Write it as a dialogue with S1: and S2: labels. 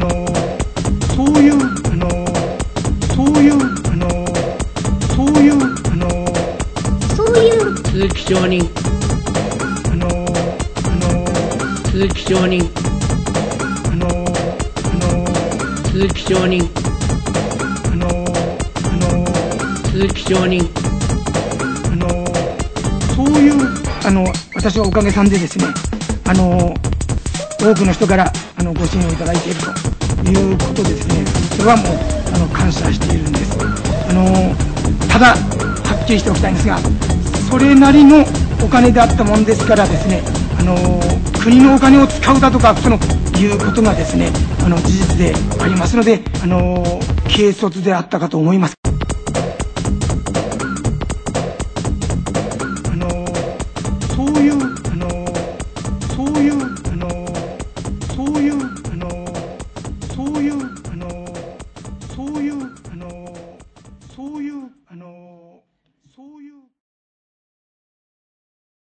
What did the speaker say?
S1: の、そういう、あの、そういう、あの、そういう、あの、
S2: そういう、
S3: 鈴木承認
S1: あの、あの、
S3: 鈴木承認
S1: あの、あの、
S3: 鈴木承認
S1: あの、あの、
S3: 鈴木承認
S1: あの、そういう、あの、私はおかげさんでですね、あの、多くの人から、あの、ご支援をいただいているということですね、それはもう、あの、感謝しているんです。あの、ただ、はっきりしておきたいんですが、それなりのお金であったもんですからですね、あの、国のお金を使うだとか、その、いうことがですね、あの、事実でありますので、あの、軽率であったかと思います。あのそういうあのそういうあのそういうあのそういうあのそういうあの